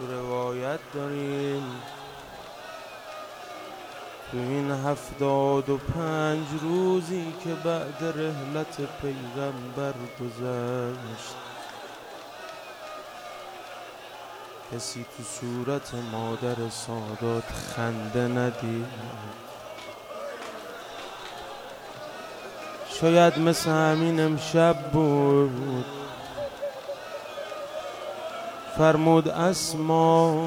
تو روایت داریم. تو این هفتاد و پنج روزی که بعد رحلت پیغمبر گذشت. کسی تو صورت مادر سادات خنده ندید. شاید مثل همین امشب بود. فرمود اسما.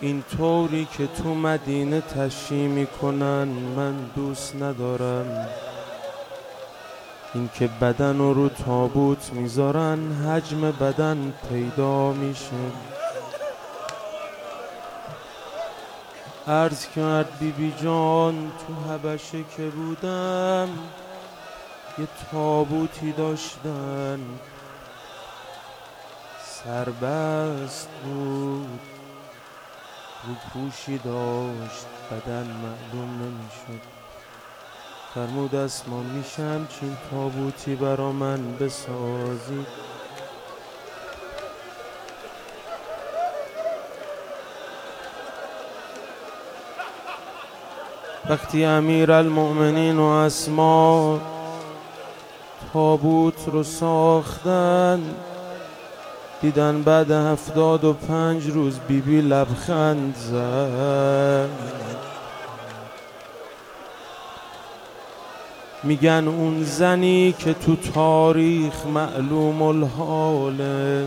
این طوری که تو مدینه تشییع می‌کنن من دوست ندارم. اینکه بدن رو تابوت می‌ذارن حجم بدن پیدا میشه. عرض کرد بیبی بی جان تو حبشه که بودم یه تابوتی داشتن. سربست بود. رو پوشی داشت. بدن معلوم نمی‌شد. فرمود اسما میشم چین تابوتی برا من بسازی. وقتی امیر المؤمنین و اسما تابوت رو ساختن. دیدن بعد هفتاد و پنج روز بیبی بی لبخند زد. میگن اون زنی که تو تاریخ معلوم الحاله.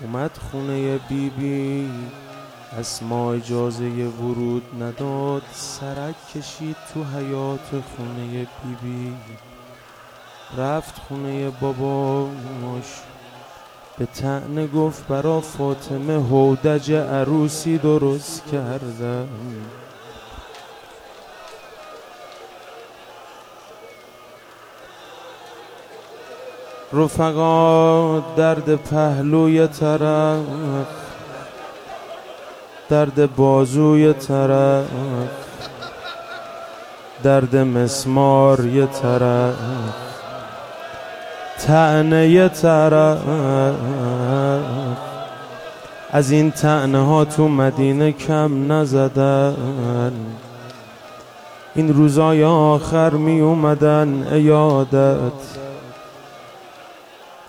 اومد خونه بیبی. بی اسما اجازه ورود نداد. سرک کشید تو حیات خونه بیبی بی. رفت خونه باباش به تعنه گفت برا فاطمه هودج عروسی درست کردم. رفقا درد پهلوی طرف. درد بازوی طرف درد مسمار یه طرف تعنه یه طرف. از این تعنه ها تو مدینه کم نزدن. این روزای آخر می اومدن ایادت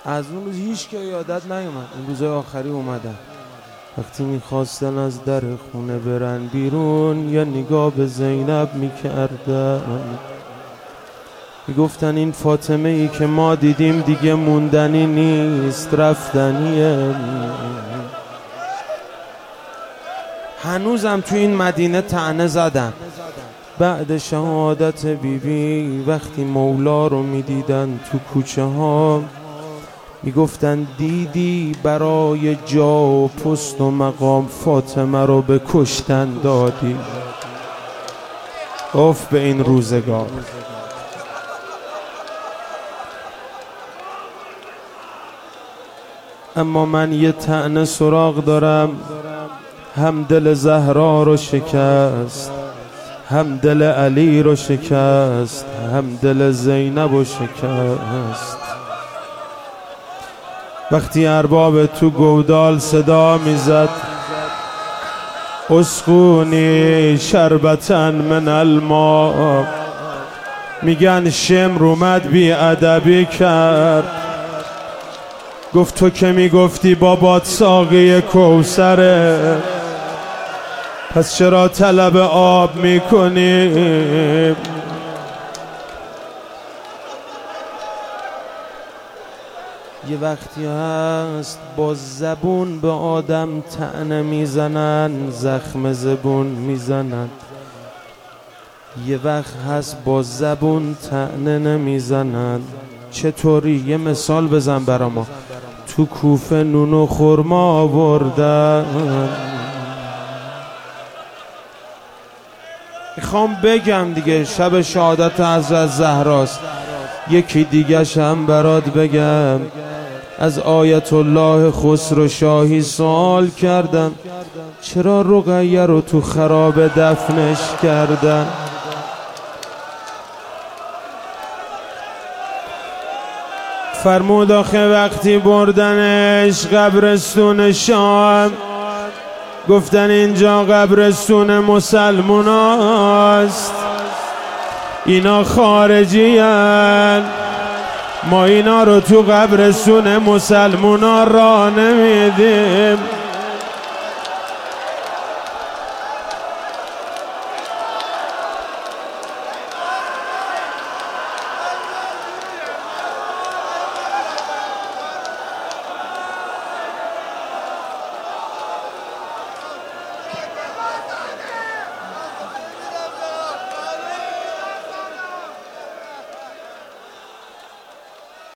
از اون روز هیچ که ایادت نیومد این روزای آخری اومدن. وقتی می‌خواستن از در خونه برن بیرون یا نگاه به زینب می‌کردن. می‌گفتن این فاطمه ای که ما دیدیم دیگه موندنی نیست رفتنیه. هنوزم تو این مدینه تنه زدن. بعد شهادت بیبی بی وقتی مولا رو می‌دیدن تو کوچه ها می‌گفتن دیدی برای جا و پست و مقام فاطمه رو به کشتن دادی. اف به این روزگار. اما من یه تعنه سراغ دارم هم دل زهرا رو شکست هم دل علی رو شکست هم دل زینب رو شکست. وقتی ارباب تو گودال صدا می‌زد اسخونی شربتن من الما میگن شمر اومد بی ادبی کرد. گفت تو که می‌گفتی بابات ساقی کوسره پس چرا طلب آب می‌کنی؟ یه وقتی هست با زبون به آدم تعنه می‌زنن زخم زبون می‌زنن. یه وقت هست با زبون تعنه نمی‌زنن. چطوری؟ یه مثال بزن برا ما. تو کوفه نون و خورما آوردن. می‌خوام بگم دیگه شب شهادت حضرت زهراست. یکی دیگه هم برات بگم. از آیت الله خسرو شاهی سوال کردم چرا رقیه رو تو خراب دفنش کردن؟ فرمود آخه وقتی بردنش قبرستون شام گفتن اینجا قبرستون مسلمون است. اینا خارجی ما اینا رو تو قبرستون مسلمونا را نمیدیم.